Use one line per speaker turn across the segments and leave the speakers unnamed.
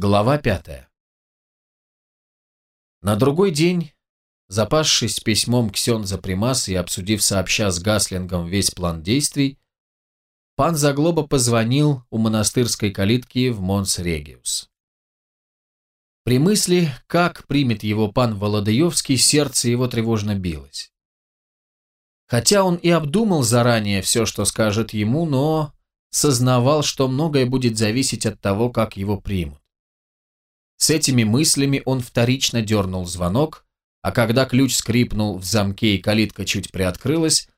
Глава пятая. На другой день, запасшись письмом ксендза-примаса и обсудив сообща с Гаслингом весь план действий, пан Заглоба позвонил у монастырской калитки в Монс-Региус. При мысли, как примет его пан Володыевский, сердце его тревожно билось. Хотя он и обдумал заранее все, что скажет ему, но сознавал, что многое будет зависеть от того, как его примут. С этими мыслями он вторично дернул звонок, а когда ключ скрипнул в замке и калитка чуть приоткрылась,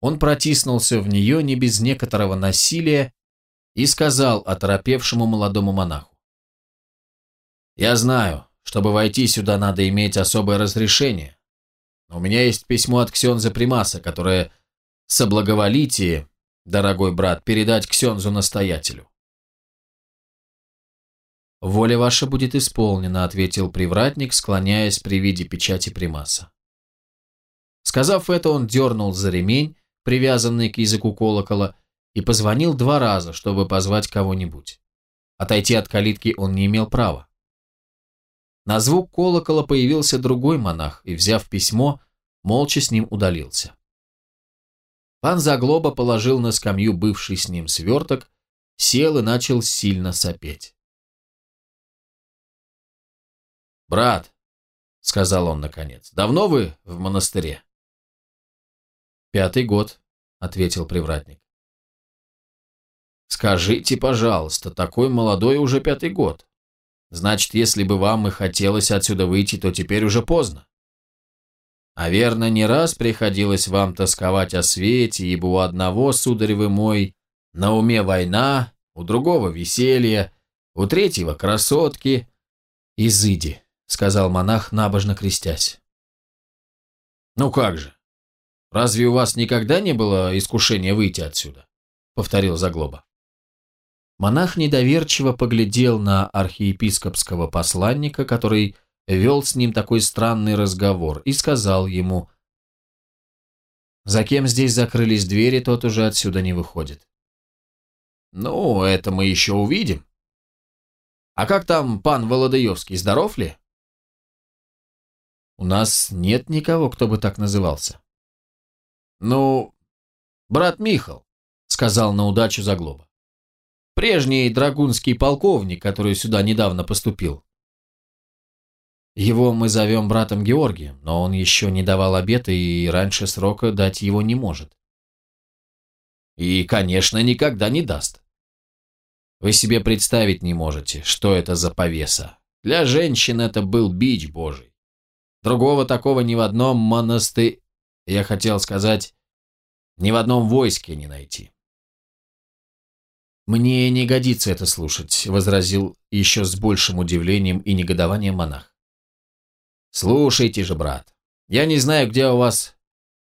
он протиснулся в нее не без некоторого насилия и сказал оторопевшему молодому монаху. «Я знаю, чтобы войти сюда надо иметь особое разрешение, но у меня есть письмо от Ксенза Примаса, которое соблаговолите, дорогой брат, передать Ксензу-настоятелю. «Воля ваша будет исполнена», — ответил привратник, склоняясь при виде печати примаса. Сказав это, он дернул за ремень, привязанный к языку колокола, и позвонил два раза, чтобы позвать кого-нибудь. Отойти от калитки он не имел права. На звук колокола появился другой монах и, взяв письмо, молча с ним удалился. Пан Заглоба положил на скамью бывший с ним сверток, сел и начал сильно сопеть. «Брат», — сказал он наконец, — «давно вы в монастыре?» «Пятый год», — ответил привратник. «Скажите, пожалуйста, такой молодой уже пятый год. Значит, если бы вам и хотелось отсюда выйти, то теперь уже поздно. А верно, не раз приходилось вам тосковать о свете, ибо у одного, сударь вы мой, на уме война, у другого веселье, у третьего красотки. Изыди, сказал монах, набожно крестясь. «Ну как же? Разве у вас никогда не было искушения выйти отсюда?» — повторил Заглоба. Монах недоверчиво поглядел на архиепископского посланника, который вел с ним такой странный разговор, и сказал ему, «За кем здесь закрылись двери, тот уже отсюда не выходит». «Ну, это мы еще увидим. А как там пан Володаевский, здоров ли?» У нас нет никого, кто бы так назывался. Ну, брат Михал, сказал на удачу Заглоба. Прежний драгунский полковник, который сюда недавно поступил. Его мы зовем братом Георгием, но он еще не давал обета и раньше срока дать его не может. И, конечно, никогда не даст. Вы себе представить не можете, что это за повеса. Для женщин это был бич божий. Другого такого ни в одном монасты... Я хотел сказать, ни в одном войске не найти. «Мне не годится это слушать», — возразил еще с большим удивлением и негодованием монах. «Слушайте же, брат, я не знаю, где у вас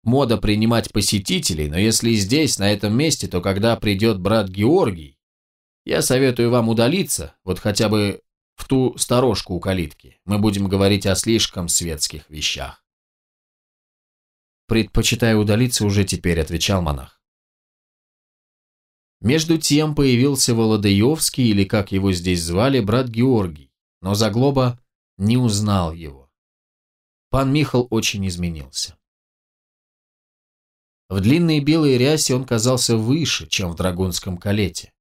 мода принимать посетителей, но если здесь, на этом месте, то когда придет брат Георгий, я советую вам удалиться, вот хотя бы в ту сторожку у калитки. Мы будем говорить о слишком светских вещах. «Предпочитаю удалиться уже теперь», — отвечал монах. Между тем появился Володаевский, или как его здесь звали, брат Георгий, но Заглоба не узнал его. Пан Михал очень изменился. В длинной белой рясе он казался выше, чем в драгунском калете.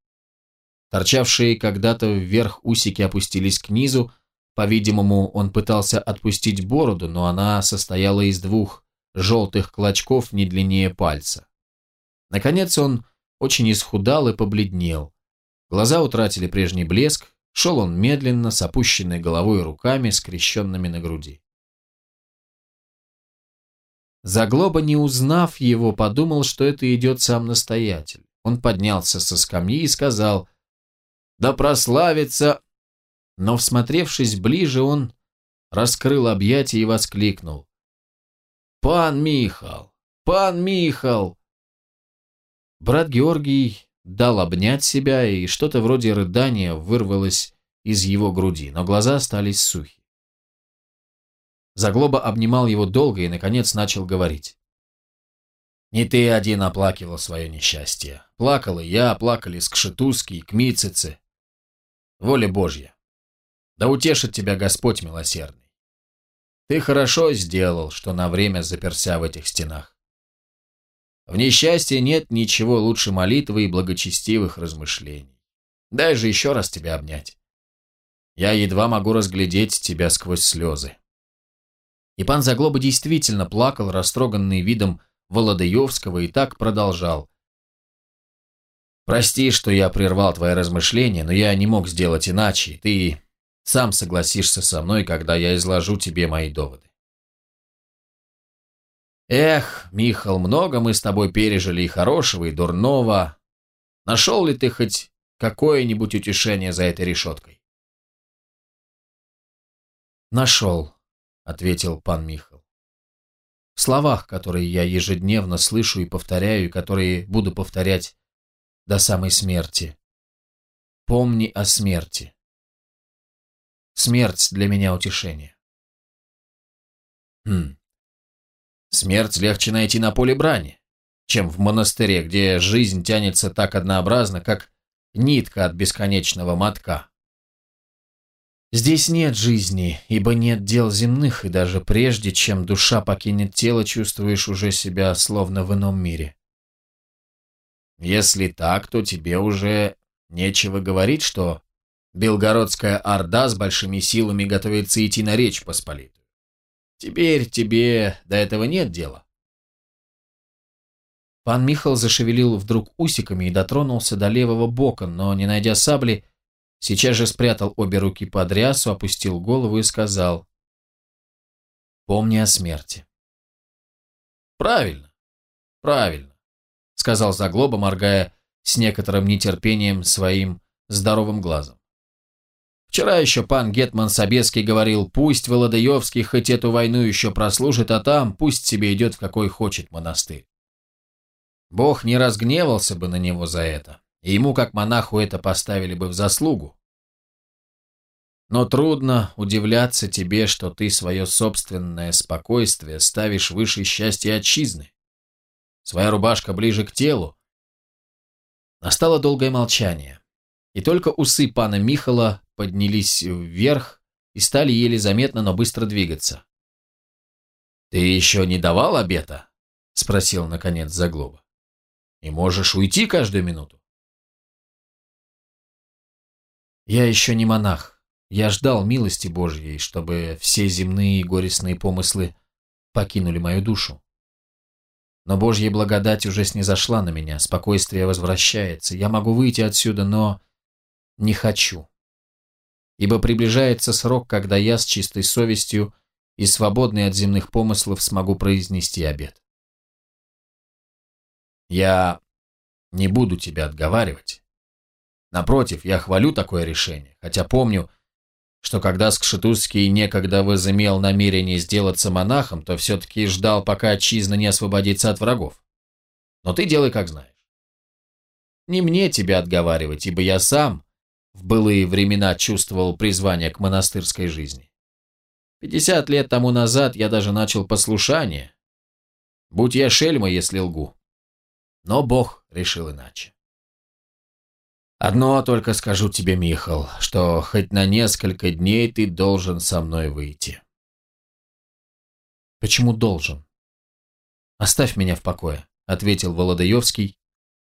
Торчавшие когда-то вверх усики опустились к низу, по-видимому, он пытался отпустить бороду, но она состояла из двух желтых клочков не длиннее пальца. Наконец он очень исхудал и побледнел. Глаза утратили прежний блеск, шел он медленно, с опущенной головой и руками, скрещенными на груди. Заглоба, не узнав его, подумал, что это идет сам настоятель. Он поднялся со скамьи и сказал, да прославится!» Но, всмотревшись ближе, он раскрыл объятия и воскликнул. «Пан Михал! Пан Михал!» Брат Георгий дал обнять себя, и что-то вроде рыдания вырвалось из его груди, но глаза остались сухи. Заглоба обнимал его долго и, наконец, начал говорить. «Не ты один оплакивал свое несчастье. Плакал и я, плакали Скшетузский, Кмитцицы, Воля Божья. Да утешит тебя Господь милосердный. Ты хорошо сделал, что на время заперся в этих стенах. В несчастье нет ничего лучше молитвы и благочестивых размышлений. Дай же еще раз тебя обнять. Я едва могу разглядеть тебя сквозь слезы. И пан Заглоба действительно плакал, растроганный видом Володаевского, и так продолжал. «Прости, что я прервал твои размышления, но я не мог сделать иначе. Ты сам согласишься со мной, когда я изложу тебе мои доводы. Эх, Михал, много мы с тобой пережили и хорошего, и дурного. Нашел ли ты хоть какое-нибудь утешение за этой решеткой? Нашел, ответил пан Михал. В словах, которые я ежедневно слышу и повторяю, и которые буду повторять до самой смерти. Помни о смерти. Смерть для меня утешение. Хм. Смерть легче найти на поле брани, чем в монастыре, где жизнь тянется так однообразно, как нитка от бесконечного мотка. Здесь нет жизни, ибо нет дел земных, и даже прежде, чем душа покинет тело, чувствуешь уже себя словно в ином мире. Если так, то тебе уже нечего говорить, что Белгородская орда с большими силами готовится идти на Речь Посполитую. Теперь тебе до этого нет дела. Пан Михал зашевелил вдруг усиками и дотронулся до левого бока, но, не найдя сабли, сейчас же спрятал обе руки под рясу, опустил голову и сказал «Помни о смерти». «Правильно, правильно», — сказал Заглоба, моргая с некоторым нетерпением своим здоровым глазом. Вчера еще пан Гетман Собеский говорил, пусть Володаевский хоть эту войну еще прослужит, а там пусть себе идет в какой хочет монастырь. Бог не разгневался бы на него за это, и ему как монаху это поставили бы в заслугу. Но трудно удивляться тебе, что ты свое собственное спокойствие ставишь выше счастья отчизны. Своя рубашка ближе к телу. Настало долгое молчание, и только усы пана Михала поднялись вверх и стали еле заметно, но быстро двигаться. «Ты еще не давал обета?» — спросил, наконец, Заглоба. «И можешь уйти каждую минуту?» «Я еще не монах. Я ждал милости Божьей, чтобы все земные и горестные помыслы покинули мою душу. Но Божья благодать уже снизошла на меня, спокойствие возвращается. Я могу выйти отсюда, но не хочу ибо приближается срок, когда я с чистой совестью и свободный от земных помыслов смогу произнести обед. Я не буду тебя отговаривать. Напротив, я хвалю такое решение, хотя помню, что когда Скшетузский некогда возымел намерение сделаться монахом, то все-таки ждал, пока отчизна не освободится от врагов. Но ты делай, как знаешь. Не мне тебя отговаривать, ибо я сам в былые времена чувствовал призвание к монастырской жизни. Пятьдесят лет тому назад я даже начал послушание. Будь я шельма, если лгу. Но Бог решил иначе. Одно только скажу тебе, Михал, что хоть на несколько дней ты должен со мной выйти. Почему должен? Оставь меня в покое, ответил Володаевский.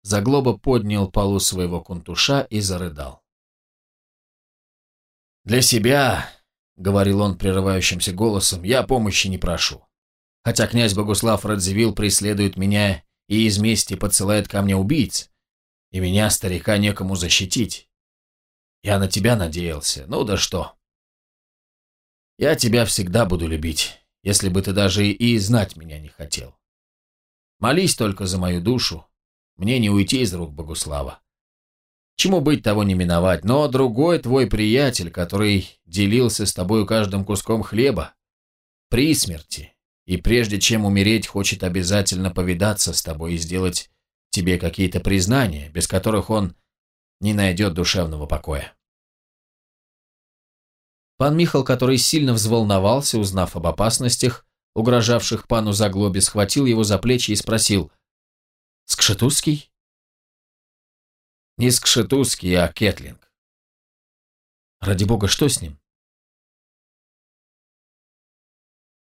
Заглоба поднял полу своего кунтуша и зарыдал. «Для себя, — говорил он прерывающимся голосом, — я помощи не прошу. Хотя князь Богуслав Радзивилл преследует меня и из мести подсылает ко мне убийц, и меня, старика, некому защитить. Я на тебя надеялся, ну да что. Я тебя всегда буду любить, если бы ты даже и знать меня не хотел. Молись только за мою душу, мне не уйти из рук Богуслава. Чему быть, того не миновать. Но другой твой приятель, который делился с тобою каждым куском хлеба, при смерти, и прежде чем умереть, хочет обязательно повидаться с тобой и сделать тебе какие-то признания, без которых он не найдет душевного покоя. Пан Михал, который сильно взволновался, узнав об опасностях, угрожавших пану Заглобе, схватил его за плечи и спросил «Скшетузский?» «Не Скшетузский, а Кетлинг». «Ради бога, что с ним?»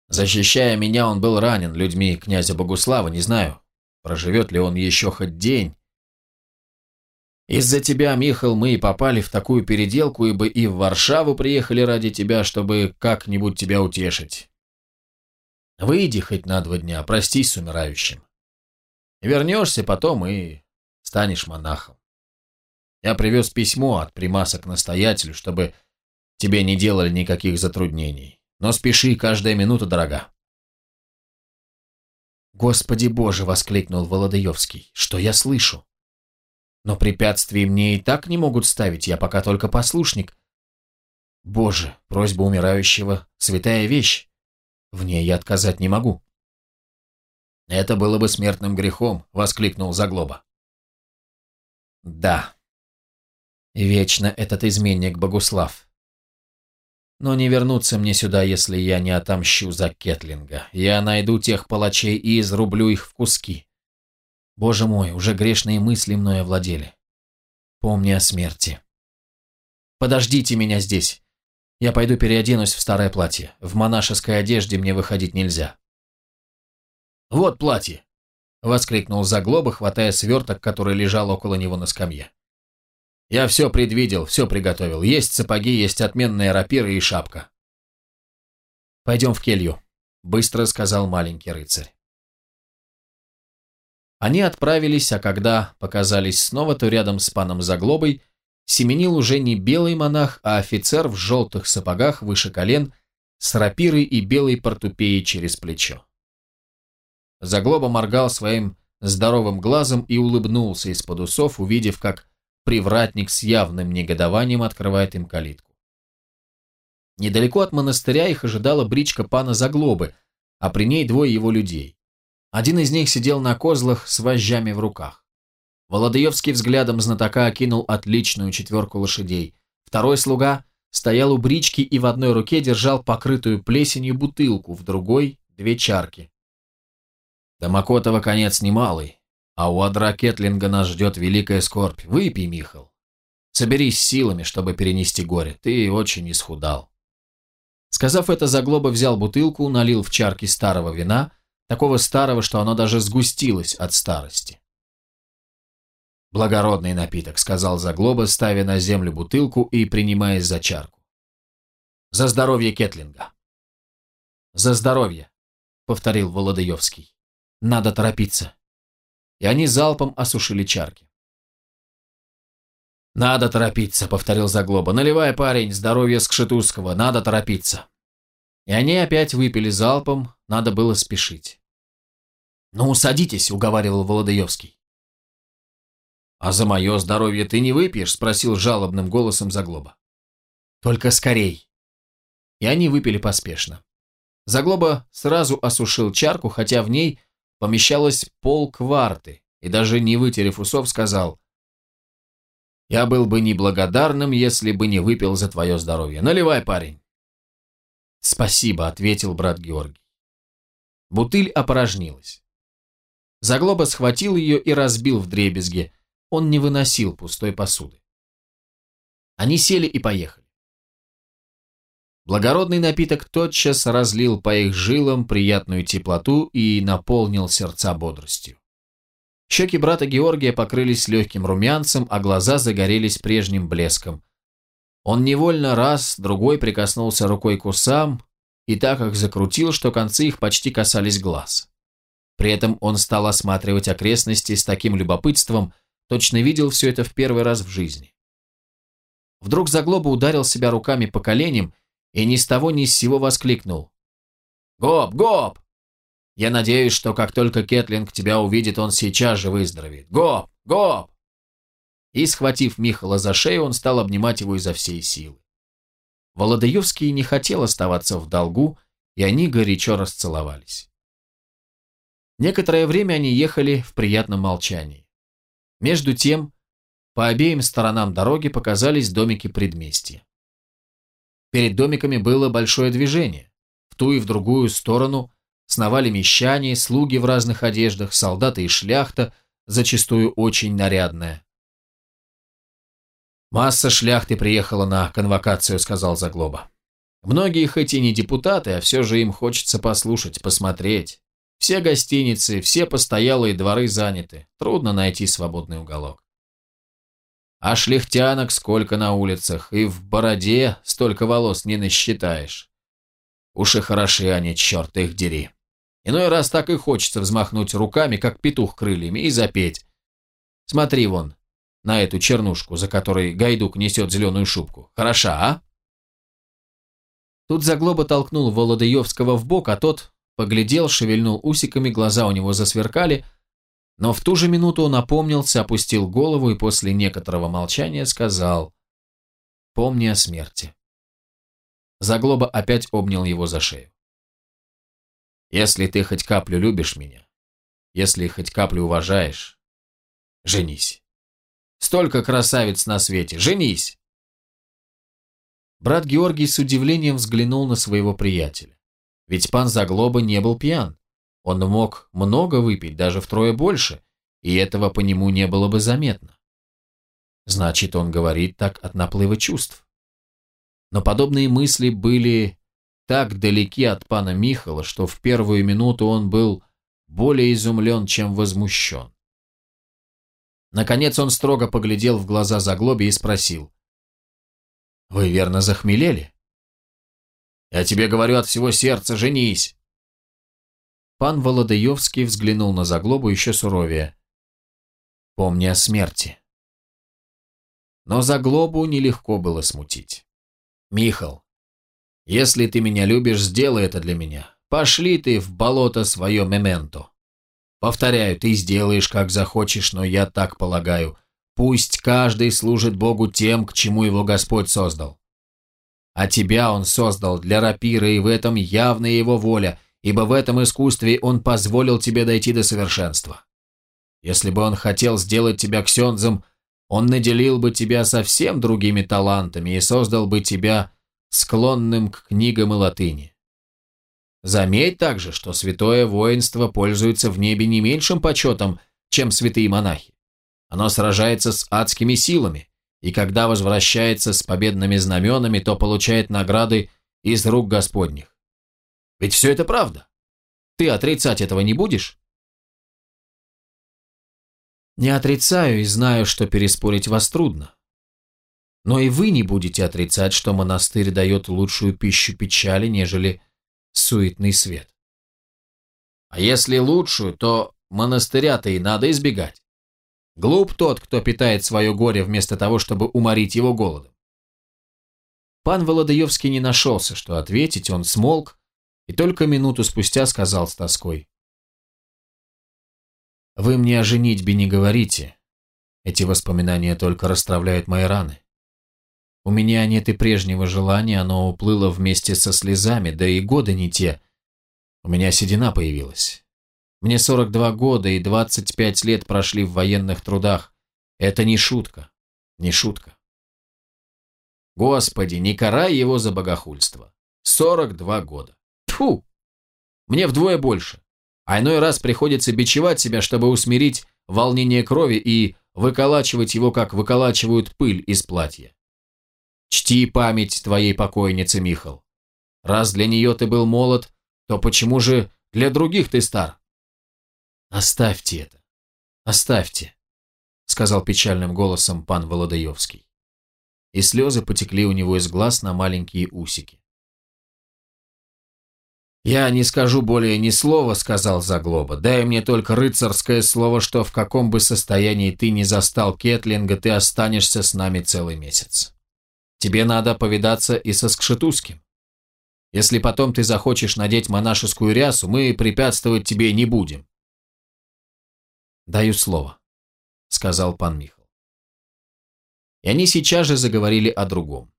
Защищая меня, он был ранен людьми князя Богуслава, не знаю проживет ли он еще хоть день. Из-за тебя, Михал, мы и попали в такую переделку, ибо и в Варшаву приехали ради тебя, чтобы как-нибудь тебя утешить. Выйди хоть на два дня, простись с умирающим. Вернешься потом и станешь монахом. Я привез письмо от примаса к настоятелю, чтобы тебе не делали никаких затруднений. Но спеши, каждая минута дорога.
«Господи Боже!» — воскликнул Володаевский. «Что я слышу? Но препятствий мне и так не могут ставить, я пока только послушник. Боже, просьба умирающего — святая вещь. В ней я отказать не могу».
«Это было бы смертным грехом», — воскликнул Заглоба.
«Да. Вечно этот изменник Богуслав. Но не вернуться мне сюда, если я не отомщу за Кетлинга. Я найду тех палачей и изрублю их в куски. Боже мой, уже грешные мысли мною овладели. Помни о смерти. Подождите меня здесь. Я пойду переоденусь в старое платье. В монашеской одежде мне выходить нельзя.
«Вот платье!» — воскликнул Заглоба, хватая сверток, который лежал около него на скамье. Я все предвидел, все приготовил. Есть сапоги, есть отменные рапиры и шапка.
Пойдем в келью, быстро сказал маленький рыцарь. Они отправились, а когда показались снова, то рядом с паном Заглобой семенил уже не белый монах, а офицер в желтых сапогах выше колен с рапирой и белой портупеей через плечо. Заглоба моргал своим здоровым глазом и улыбнулся из-под усов, увидев, как Привратник с явным негодованием открывает им калитку. Недалеко от монастыря их ожидала бричка пана Заглобы, а при ней двое его людей. Один из них сидел на козлах с вожжами в руках. Володаевский взглядом знатока окинул отличную четверку лошадей. Второй слуга стоял у брички и в одной руке держал покрытую плесенью бутылку, в другой – две чарки.
Домокотова конец немалый, а у адра Кетлинга нас ждет великая скорбь. Выпей, Михал. Соберись силами, чтобы перенести горе. Ты очень исхудал.
Сказав это, Заглоба взял бутылку, налил в чарки старого вина, такого старого, что оно даже сгустилось от старости.
«Благородный напиток», — сказал Заглоба, ставя на землю бутылку и принимаясь за чарку. «За здоровье Кетлинга!»
«За здоровье», — повторил Володаевский. «Надо торопиться и они залпом осушили чарки.
«Надо торопиться», — повторил Заглоба. «Наливай, парень, здоровье Скшетузского, надо торопиться».
И они опять выпили залпом, надо было спешить.
«Ну, садитесь», — уговаривал Володаевский. «А за мое здоровье ты не выпьешь?» — спросил жалобным голосом Заглоба.
«Только скорей». И они выпили поспешно. Заглоба сразу осушил чарку, хотя в ней помещалось полкварты, и даже не вытерев усов, сказал, «Я был бы неблагодарным, если бы не выпил за твое здоровье. Наливай, парень». «Спасибо», — ответил брат Георгий. Бутыль опорожнилась. Заглоба схватил ее и разбил в дребезге. Он не выносил пустой посуды. Они сели и поехали. Благородный напиток тотчас разлил по их жилам приятную теплоту и наполнил сердца бодростью. Щеки брата Георгия покрылись легким румянцем, а глаза загорелись прежним блеском. Он невольно раз, другой прикоснулся рукой к усам и так их закрутил, что концы их почти касались глаз. При этом он стал осматривать окрестности с таким любопытством, точно видел все это в первый раз в жизни. Вдруг Заглоба ударил себя руками по коленям и ни с того ни с сего воскликнул. «Гоп, гоп! Я надеюсь, что как только Кетлинг тебя увидит, он сейчас же выздоровеет. Гоп, гоп!» И, схватив Михала за шею, он стал обнимать его изо всей силы. Володаевский не хотел оставаться в долгу, и они горячо расцеловались. Некоторое время они ехали в приятном молчании. Между тем, по обеим сторонам дороги показались домики предместья. Перед домиками было большое движение. В ту и в другую сторону сновали мещане, слуги в разных одеждах, солдаты и шляхта, зачастую очень нарядная. «Масса шляхты приехала на конвокацию», — сказал Заглоба.
Многие хоть и не депутаты, а все же им хочется послушать, посмотреть. Все гостиницы, все постоялые дворы заняты. Трудно найти свободный уголок. А шляхтянок сколько на улицах, и в бороде столько волос не насчитаешь. Уж и хороши они, черт их дери. Иной раз так и хочется взмахнуть руками, как петух крыльями, и запеть. Смотри вон, на эту чернушку, за которой Гайдук несет зеленую шубку. Хороша, а? Тут Заглоба толкнул Володаевского в бок, а тот поглядел, шевельнул усиками, глаза у него засверкали, но в ту же минуту он опомнился, опустил голову и после некоторого молчания сказал «Помни о смерти». Заглоба опять обнял его за шею. «Если ты хоть каплю любишь меня, если хоть каплю уважаешь, женись. Столько красавиц на свете, женись!» Брат Георгий с удивлением взглянул на своего приятеля. Ведь пан Заглоба не был пьян. Он мог много выпить, даже втрое больше, и этого по нему не было бы заметно. Значит, он говорит так от наплыва чувств. Но подобные мысли были так далеки от пана Михала, что в первую минуту он был более изумлен, чем возмущен. Наконец он строго поглядел в глаза Заглобе и спросил. «Вы верно захмелели?» «Я тебе говорю от всего сердца, женись!» Пан Володаевский взглянул на Заглобу еще суровее. «Помни о смерти». Но Заглобу нелегко было смутить. Михал, если ты меня любишь, сделай это для меня. Пошли ты в болото свое мементо. Повторяю, ты сделаешь, как захочешь, но я так полагаю. Пусть каждый служит Богу тем, к чему его Господь создал. А тебя он создал для рапира, и в этом явная его воля, ибо в этом искусстве он позволил тебе дойти до совершенства. Если бы он хотел сделать тебя ксензом, он наделил бы тебя совсем другими талантами и создал бы тебя склонным к книгам и латыни. Заметь также, что святое воинство пользуется в небе не меньшим почетом, чем святые монахи. Оно сражается с адскими силами, и когда возвращается с победными знаменами, то получает награды из рук Господних. Ведь все это правда. Ты отрицать этого не будешь? Не отрицаю и знаю, что переспорить вас трудно. Но и вы не будете отрицать, что монастырь дает лучшую пищу печали, нежели суетный свет. А если лучшую, то монастыря-то и надо избегать. Глуп тот, кто питает свое горе вместо того, чтобы уморить его голодом. Пан Володаевский не нашелся, что ответить, он смолк и только минуту спустя сказал с тоской. Вы мне о женитьбе не говорите. Эти воспоминания только расстравляют мои раны. У меня нет и прежнего желания, оно уплыло вместе со слезами, да и годы не те. У меня седина появилась. Мне 42 года и 25 лет прошли в военных трудах. Это не шутка, не шутка. Господи, не карай его за богохульство. 42 года. Тьфу! Мне вдвое больше а иной раз приходится бичевать себя, чтобы усмирить волнение крови и выколачивать его, как выколачивают пыль из платья. Чти память твоей покойницы, Михал. Раз для нее ты был молод, то почему же для других ты стар? Оставьте это. Оставьте, сказал печальным голосом пан Володаевский. И слезы потекли у него из глаз на маленькие усики. «Я не скажу более ни слова», — сказал Заглоба. «Дай мне только рыцарское слово, что в каком бы состоянии ты не застал Кетлинга, ты останешься с нами целый месяц. Тебе надо повидаться и со Скшетузским. Если потом ты захочешь надеть монашескую рясу, мы препятствовать тебе не будем». «Даю слово», — сказал пан Михал. И они сейчас же заговорили о другом.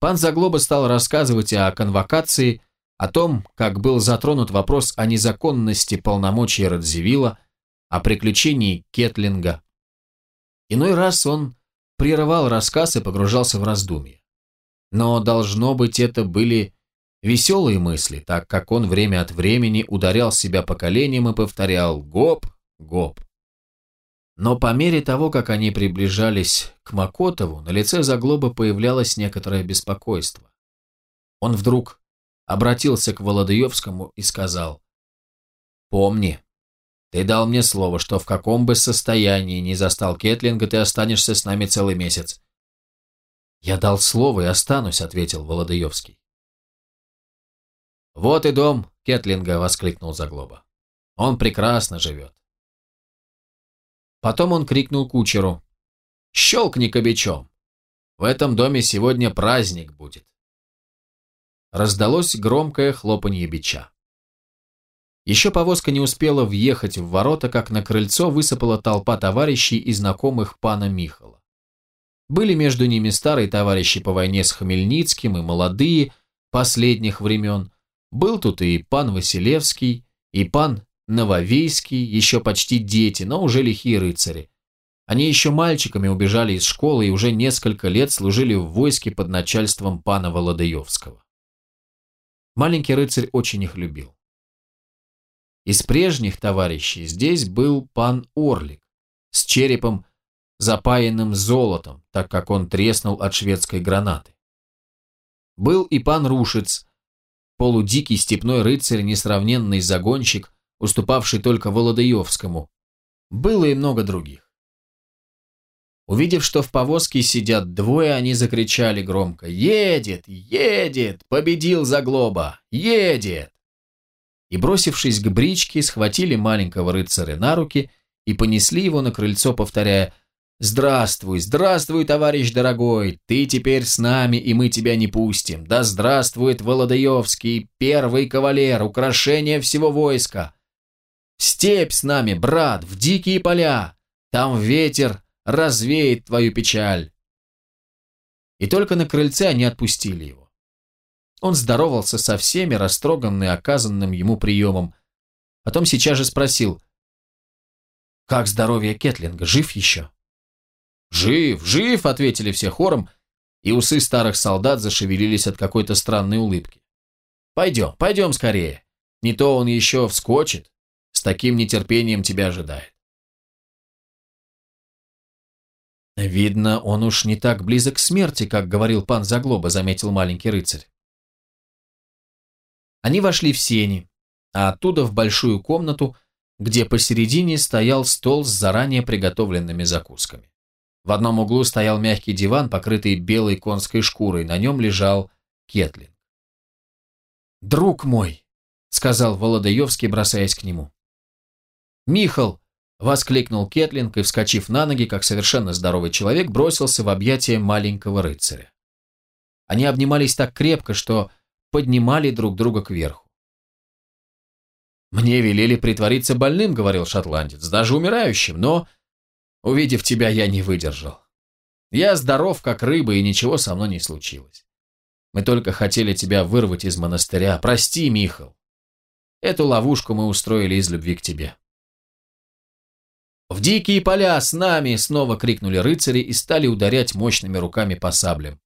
Пан Заглоба стал рассказывать о конвокации, — о том, как был затронут вопрос о незаконности полномочий Радзивилла, о приключении Кетлинга. Иной раз он прерывал рассказ и погружался в раздумья. Но, должно быть, это были веселые мысли, так как он время от времени ударял себя по коленям и повторял «гоп, гоп». Но по мере того, как они приближались к Макотову, на лице Заглоба появлялось некоторое беспокойство. Он вдруг обратился к Володаевскому и сказал, «Помни, ты дал мне слово, что в каком бы состоянии ни застал Кетлинга, ты останешься с нами целый месяц». «Я дал слово и останусь», — ответил Володаевский. «Вот и дом Кетлинга!» — воскликнул Заглоба. «Он прекрасно живет!» Потом он крикнул кучеру. «Щелкни кобячом! В этом доме сегодня праздник будет!» Раздалось громкое хлопанье бича. Еще повозка не успела въехать в ворота, как на крыльцо высыпала толпа товарищей и знакомых пана Михала. Были между ними старые товарищи по войне с Хмельницким и молодые, последних времен, был тут и пан Василевский, и пан Нововейский, еще почти дети, но уже лихие рыцари. Они еще мальчиками убежали из школы и уже несколько лет служили в войске под начальством пана Володаевского. Маленький рыцарь очень их любил. Из прежних товарищей здесь был пан Орлик с черепом, запаянным золотом, так как он треснул от шведской гранаты. Был и пан Рушец, полудикий степной рыцарь, несравненный загонщик, уступавший только Володаевскому. Было и много других. Увидев, что в повозке сидят двое, они закричали громко «Едет! Едет! Победил Заглоба! Едет!» И, бросившись к бричке, схватили маленького рыцаря на руки и понесли его на крыльцо, повторяя «Здравствуй, здравствуй, товарищ дорогой, ты теперь с нами, и мы тебя не пустим. Да здравствует Володаевский, первый кавалер, украшение всего войска. В степь с нами, брат, в дикие поля, там ветер развеет твою печаль». И только на крыльце они отпустили его. Он здоровался со всеми, растроганный оказанным ему приемом. Потом сейчас же спросил, «Как здоровье Кетлинга, жив еще?» «Жив, жив!» — ответили все хором, и усы старых солдат зашевелились от какой-то странной улыбки. «Пойдем, пойдем скорее. Не то он еще вскочит. С таким нетерпением тебя ожидает». «Видно, он уж не так близок к смерти, как говорил пан Заглоба», — заметил маленький рыцарь. Они вошли в сени, а оттуда в большую комнату, где посередине стоял стол с заранее приготовленными закусками. В одном углу стоял мягкий диван, покрытый белой конской шкурой, на нем лежал Кетлинг. «Друг мой!» — сказал Володаевский, бросаясь к нему. «Михал!» — воскликнул Кетлинг и, вскочив на ноги, как совершенно здоровый человек, бросился в объятия маленького рыцаря. Они обнимались так крепко, что поднимали друг друга кверху. «Мне велели притвориться больным», — говорил шотландец, — «даже умирающим, но Увидев тебя, я не выдержал. Я здоров, как рыба, и ничего со мной не случилось. Мы только хотели тебя вырвать из монастыря. Прости, Михал. Эту ловушку мы устроили из любви к тебе. «В дикие поля с нами!» — снова крикнули рыцари и стали ударять мощными руками по саблям.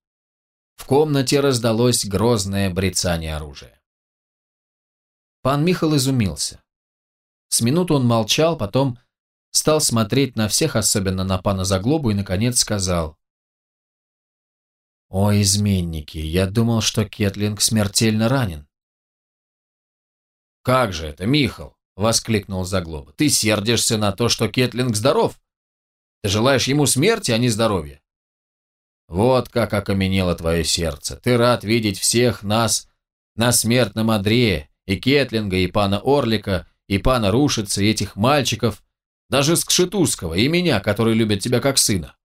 В комнате раздалось грозное брецание оружия. Пан Михал изумился. С минуту он молчал, потом стал смотреть на всех, особенно на пана Заглобу, и, наконец, сказал. «О, изменники, я думал, что Кетлинг смертельно ранен». «Как же это, Михал?» — воскликнул Заглоба. «Ты сердишься на то, что Кетлинг здоров? Ты желаешь ему смерти, а не здоровья? Вот как окаменело твое сердце. Ты рад видеть всех нас на смертном одре, и Кетлинга, и пана Орлика, и пана Рушица, и этих мальчиков, даже Скшетузского и меня, который любит тебя как сына.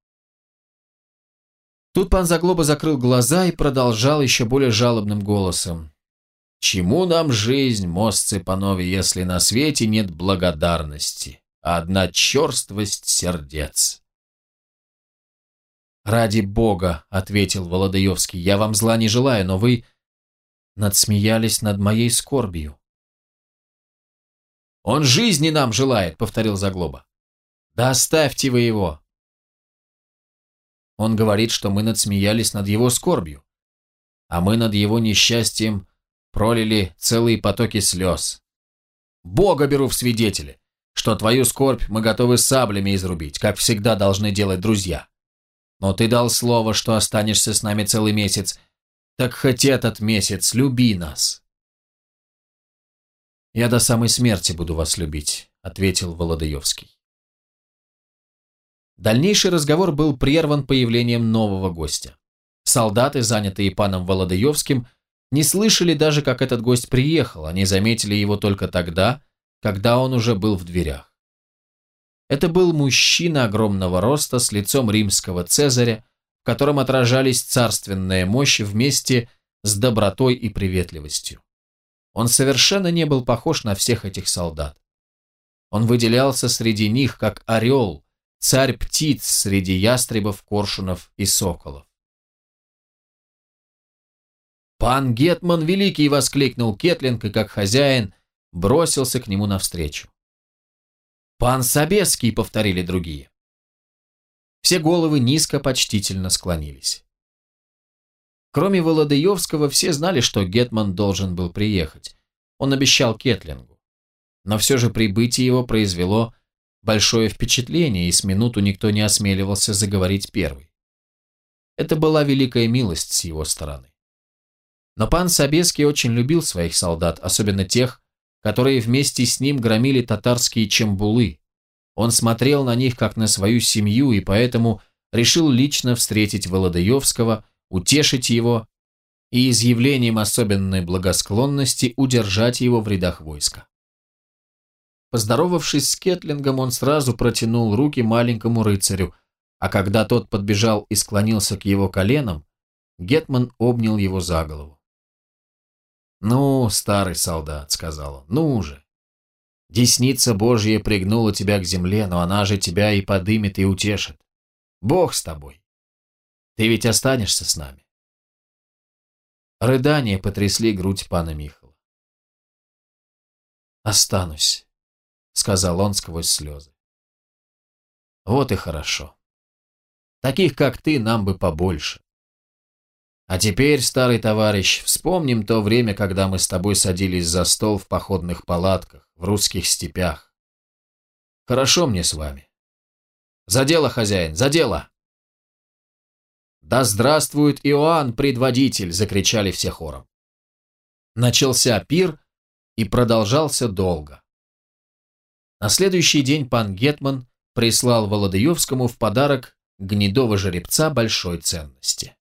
Тут пан Заглоба закрыл глаза и продолжал еще более жалобным голосом. «Чему нам жизнь, мостцы панове, если на свете нет благодарности, а одна черствость сердец?» «Ради Бога», — ответил Володаевский, — «я вам зла не желаю, но вы надсмеялись над моей скорбью. «Он жизни нам желает», — повторил Заглоба. «Да оставьте вы его!» Он говорит, что мы надсмеялись над его скорбью, а мы над его несчастьем пролили целые потоки слез. Бога беру в свидетели, что твою скорбь мы готовы саблями изрубить, как всегда должны делать друзья. Но ты дал слово, что останешься с нами целый месяц, Так хоть этот месяц люби нас. Я до самой смерти буду вас любить, ответил Володаевский. Дальнейший разговор был прерван появлением нового гостя. Солдаты, занятые паном Володаевским, не слышали даже, как этот гость приехал, они заметили его только тогда, когда он уже был в дверях. Это был мужчина огромного роста с лицом римского цезаря, в котором отражались царственная мощь вместе с добротой и приветливостью. Он совершенно не был похож на всех этих солдат. Он выделялся среди них, как орел, царь птиц среди ястребов, коршунов и соколов. «Пан Гетман Великий!» — воскликнул Кетлинг, и как хозяин бросился к нему навстречу. «Пан Собеский!» — повторили другие. Все головы низко почтительно склонились. Кроме Володаевского, все знали, что Гетман должен был приехать. Он обещал Кетлингу. Но все же прибытие его произвело большое впечатление, и с минуту никто не осмеливался заговорить первый. Это была великая милость с его стороны. Но пан Собеский очень любил своих солдат, особенно тех, которые вместе с ним громили татарские чембулы. Он смотрел на них как на свою семью и поэтому решил лично встретить Володаевского, утешить его и изъявлением особенной благосклонности удержать его в рядах войска. Поздоровавшись с Кетлингом, он сразу протянул руки маленькому рыцарю, а когда тот подбежал и склонился к его коленам, Гетман обнял его за голову. «Ну, старый солдат», — сказал он, — «ну уже. Десница Божья пригнула тебя к земле, но она же тебя и подымет, и утешит. Бог с тобой. Ты ведь останешься с нами». Рыдания потрясли грудь пана Михала. «Останусь», — сказал он сквозь слезы. «Вот и хорошо. Таких, как ты, нам бы побольше. А теперь, старый товарищ, вспомним то время, когда мы с тобой садились за стол в походных палатках, в русских степях. Хорошо мне с вами. За дело, хозяин, за дело! «Да здравствует Иоанн, предводитель!» – закричали все хором. Начался пир и продолжался долго. На следующий день пан Гетман прислал Володаевскому в подарок гнедого жеребца большой ценности.